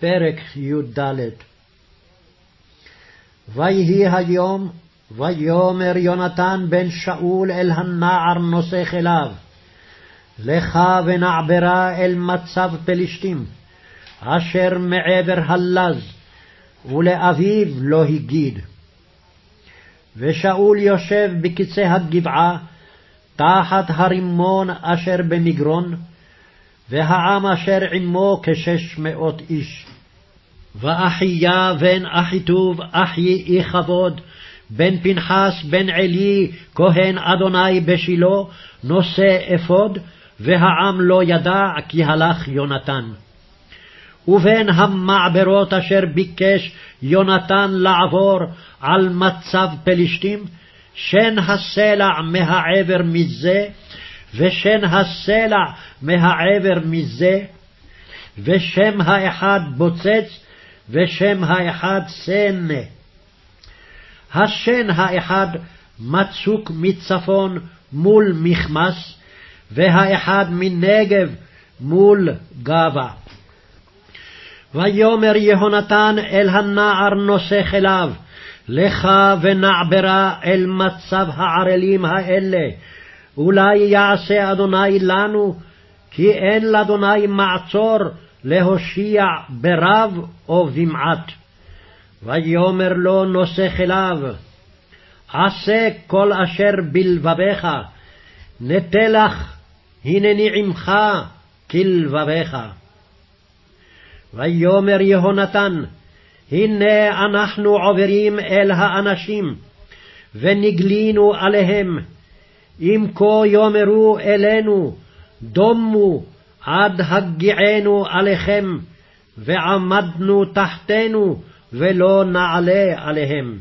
פרק י"ד ויהי היום, ויאמר יונתן בן שאול אל הנער נושא כליו, לך ונעברה אל מצב פלשתים, אשר מעבר הלז, ולאביו לא הגיד. ושאול יושב בקצה הגבעה, תחת הרימון אשר במגרון, והעם אשר עמו כשש מאות איש. ואחיה בן אחיטוב אחי איכבוד, בן פנחס בן עלי כהן אדוני בשילה, נושא אפוד, והעם לא ידע כי הלך יונתן. ובין המעברות אשר ביקש יונתן לעבור על מצב פלשתים, שן הסלע מהעבר מזה, ושן הסלע מהעבר מזה, ושם האחד בוצץ, ושם האחד סנה. השן האחד מצוק מצפון מול מכמס, והאחד מנגב מול גבה. ויאמר יהונתן אל הנער נושא כליו, לך ונעברה אל מצב הערלים האלה, אולי יעשה אדוני לנו, כי אין לאדוני מעצור להושיע ברב או במעט. ויאמר לו נושא כליו, עשה כל אשר בלבביך, נטה לך, הנני עמך כלבביך. ויאמר יהונתן, הנה אנחנו עוברים אל האנשים, ונגלינו עליהם, אם כה יאמרו אלינו, דומו עד הגיענו עליכם, ועמדנו תחתנו, ולא נעלה עליהם.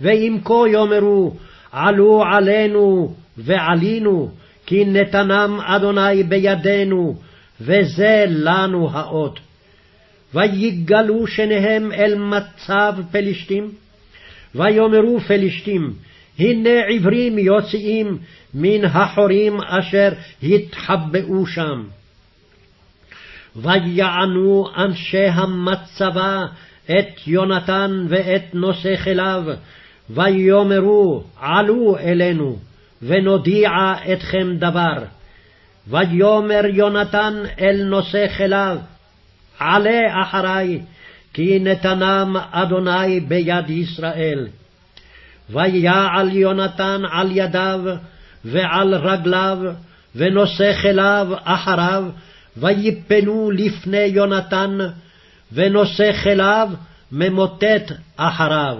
ואם כה יאמרו, עלו עלינו ועלינו, כי נתנם אדוני בידינו, וזה לנו האות. ויגלו שניהם אל מצב פלשתים, ויאמרו פלשתים, הנה עברים יוצאים מן החורים אשר התחבאו שם. ויענו אנשי המצבה את יונתן ואת נושא כליו, ויאמרו עלו אלינו, ונודיע אתכם דבר. ויאמר יונתן אל נושא כליו, עלה אחרי, כי נתנם אדוני ביד ישראל. ויעל יונתן על ידיו ועל רגליו, ונושא כליו אחריו, ויפלו לפני יונתן, ונושא כליו ממוטט אחריו.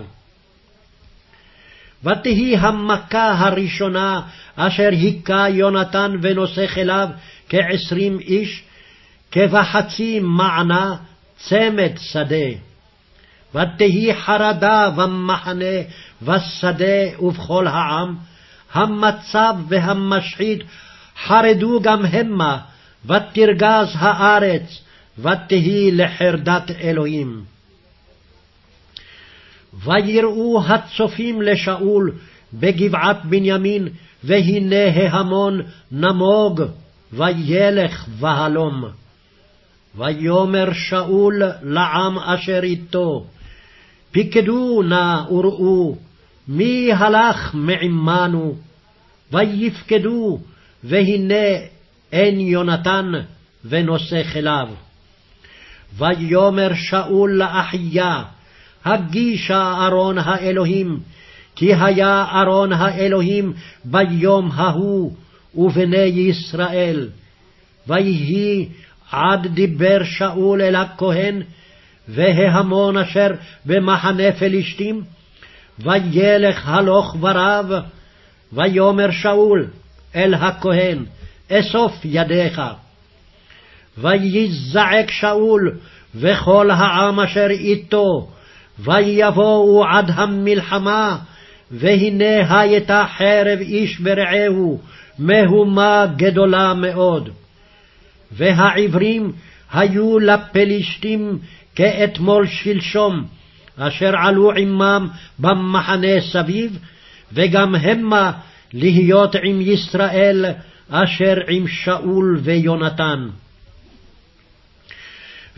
ותהי המכה הראשונה אשר היכה יונתן ונושא כליו כעשרים איש, כבחצי מענה צמד שדה. ותהי חרדה במחנה, בשדה ובכל העם, המצב והמשחית חרדו גם המה, ותרגז הארץ, ותהי לחרדת אלוהים. ויראו הצופים לשאול בגבעת בנימין, והנה ההמון נמוג, וילך בהלום. ויאמר שאול לעם אשר איתו, פיקדו נא וראו, מי הלך מעמנו? ויפקדו, והנה אין יונתן ונושא כליו. ויאמר שאול לאחיה, הגישה ארון האלוהים, כי היה ארון האלוהים ביום ההוא, ובני ישראל. ויהי עד דיבר שאול אל הכהן, וההמון אשר במחנה פלישתים, וילך הלוך ורב, ויאמר שאול אל הכהן, אסוף ידיך. ויזעק שאול וכל העם אשר איתו, ויבואו עד המלחמה, והנה הייתה חרב איש ברעהו, מהומה גדולה מאוד. והעברים היו לפלישתים כאתמול שלשום, אשר עלו עמם במחנה סביב, וגם המה להיות עם ישראל, אשר עם שאול ויונתן.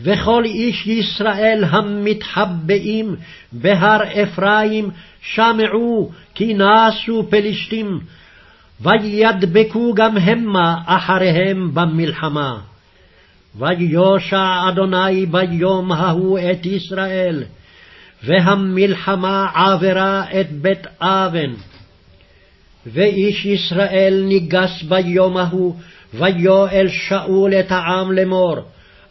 וכל איש ישראל המתחבאים בהר אפרים שמעו כי נסו פלשתים, וידבקו גם המה אחריהם במלחמה. ויושע אדוני ביום ההוא את ישראל, והמלחמה עברה את בית אבן. ואיש ישראל ניגס ביום ההוא, ויואל שאול את העם לאמור,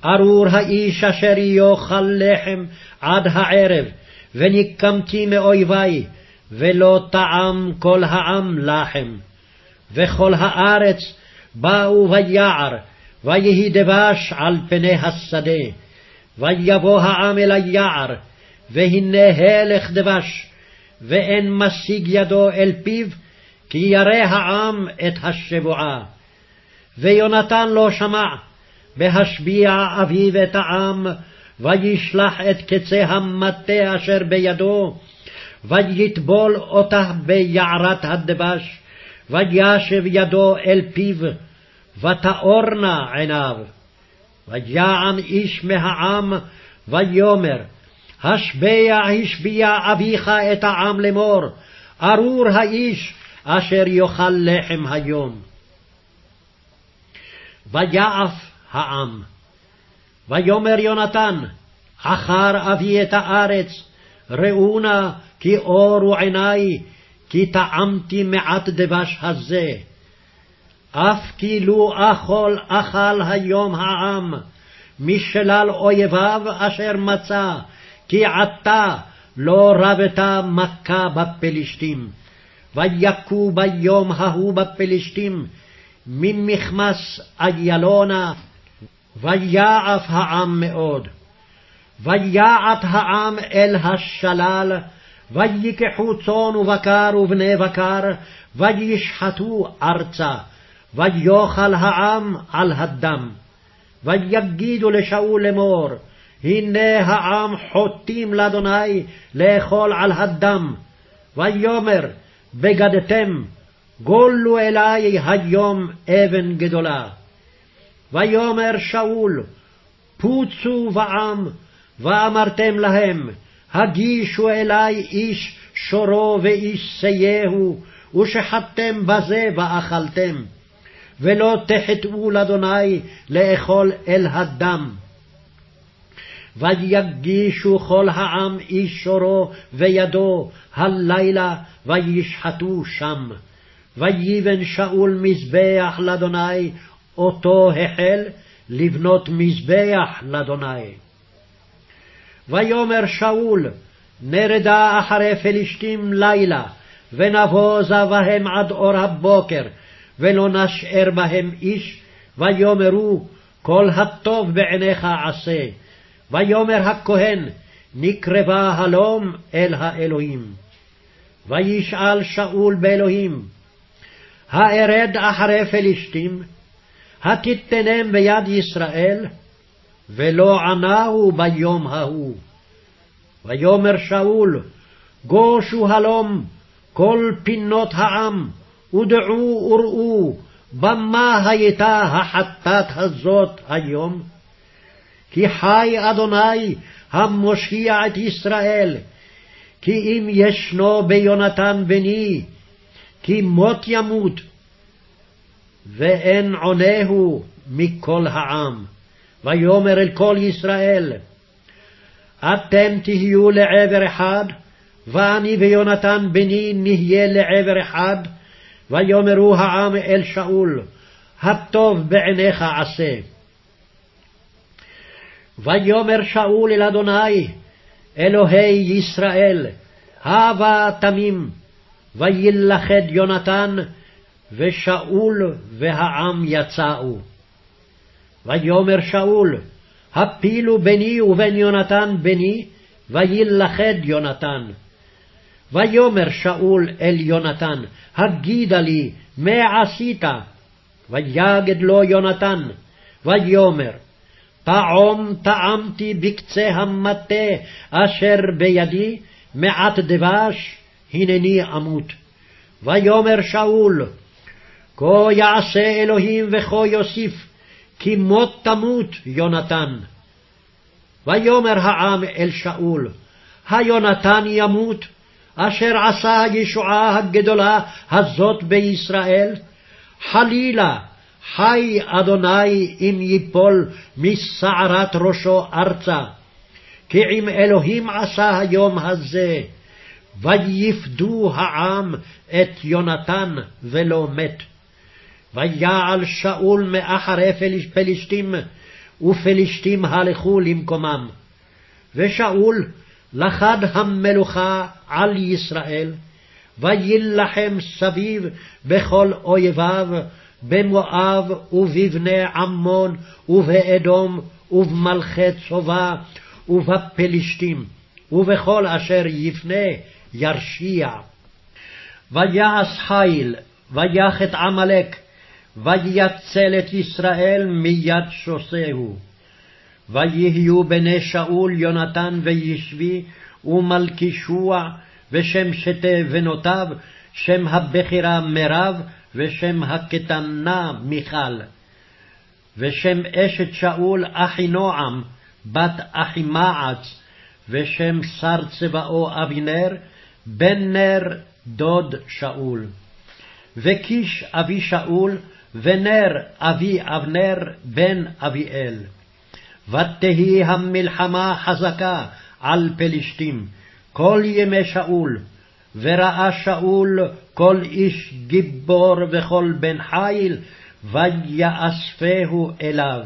ארור האיש אשר יאכל לחם עד הערב, וניקמתי מאויבי, ולא טעם כל העם לחם. וכל הארץ באו ביער, ויהי דבש על פני השדה. ויבוא העם אל היער, והנה הלך דבש, ואין משיג ידו אל פיו, כי ירא העם את השבועה. ויונתן לא שמע, בהשביע אביו את העם, וישלח את קצה המטה אשר בידו, ויטבול אותה ביערת הדבש, וישב ידו אל פיו, ותאורנה עיניו. ויען איש מהעם, ויאמר, השבע השביע אביך את העם לאמור, ארור האיש אשר יאכל לחם היום. ויעף העם. ויאמר יונתן, עכר אבי את הארץ, ראו נא כי אורו עיני, כי טעמתי מעט דבש הזה. אף כאילו אכול אכל היום העם, משלל אויביו אשר מצא, כי עתה לא רבתה מכה בפלשתים. ויכו ביום ההוא בפלשתים, ממכמס איילונה, ויעף העם מאוד. ויעט העם אל השלל, ויקחו צאן ובקר ובני בקר, וישחטו ארצה, ויאכל העם על הדם. ויגידו לשאול לאמור, הנה העם חוטאים לאדוני לאכול על הדם. ויאמר, בגדתם, גולו אלי היום אבן גדולה. ויאמר שאול, פוצו בעם, ואמרתם להם, הגישו אלי איש שורו ואיש סייהו, ושחטתם בזה ואכלתם. ולא תחטאו לאדוני לאכול אל הדם. ויגישו כל העם איש שורו וידו הלילה, וישחטו שם. ויבן שאול מזבח לאדוני, אותו החל לבנות מזבח לאדוני. ויאמר שאול, נרדה אחרי פלישתים לילה, ונבוזה בהם עד אור הבוקר, ולא נשאר בהם איש, ויאמרו, כל הטוב בעיניך עשה. ויאמר הכהן, נקרבה הלום אל האלוהים. וישאל שאול באלוהים, הארד אחרי פלישתים, התיתנם ביד ישראל? ולא ענהו ביום ההוא. ויאמר שאול, גושו הלום כל פינות העם, ודעו וראו, במה הייתה החטאת הזאת היום? כי חי אדוני המושיע את ישראל, כי אם ישנו ביונתן בני, כי מות ימות, ואין עונהו מכל העם. ויאמר אל כל ישראל, אתם תהיו לעבר אחד, ואני ויונתן בני נהיה לעבר אחד, ויאמרו העם אל שאול, הטוב בעיניך עשה. ויאמר שאול אל אדוני, אלוהי ישראל, הבה תמים, וילכד יונתן, ושאול והעם יצאו. ויאמר שאול, הפילו ביני ובין יונתן בני, וילכד יונתן. ויאמר שאול אל יונתן, הגידה לי, מה עשית? ויגד לו יונתן, ויאמר, טעום טעמתי בקצה המטה אשר בידי, מעט דבש, הנני אמות. ויאמר שאול, כה יעשה אלוהים וכה יוסיף, כי מות תמות יונתן. ויאמר העם אל שאול, היונתן ימות, אשר עשה הישועה הגדולה הזאת בישראל? חלילה, חי אדוני אם ייפול משערת ראשו ארצה. כי עם אלוהים עשה היום הזה, ויפדו העם את יונתן ולא מת. ויעל שאול מאחרי פלישתים, ופלישתים הלכו למקומם. ושאול לכד המלוכה על ישראל, ויילחם סביב בכל אויביו, במואב ובבני עמון ובאדום ובמלכי צובה ובפלישתים, ובכל אשר יפנה ירשיע. ויעש חיל, ויח את עמלק, ויצל את ישראל מיד שוסהו. ויהיו בני שאול יונתן וישבי ומלכישוע ושם שתי בנותיו, שם הבכירה מרב ושם הקטנה מיכל. ושם אשת שאול אחינועם בת אחימעץ ושם שר צבאו אבינר בן נר דוד שאול. וקיש אבי שאול ונר אבי אבנר בן אביאל. ותהי המלחמה חזקה על פלשתים כל ימי שאול, וראה שאול כל איש גיבור וכל בן חיל, ויאספהו אליו.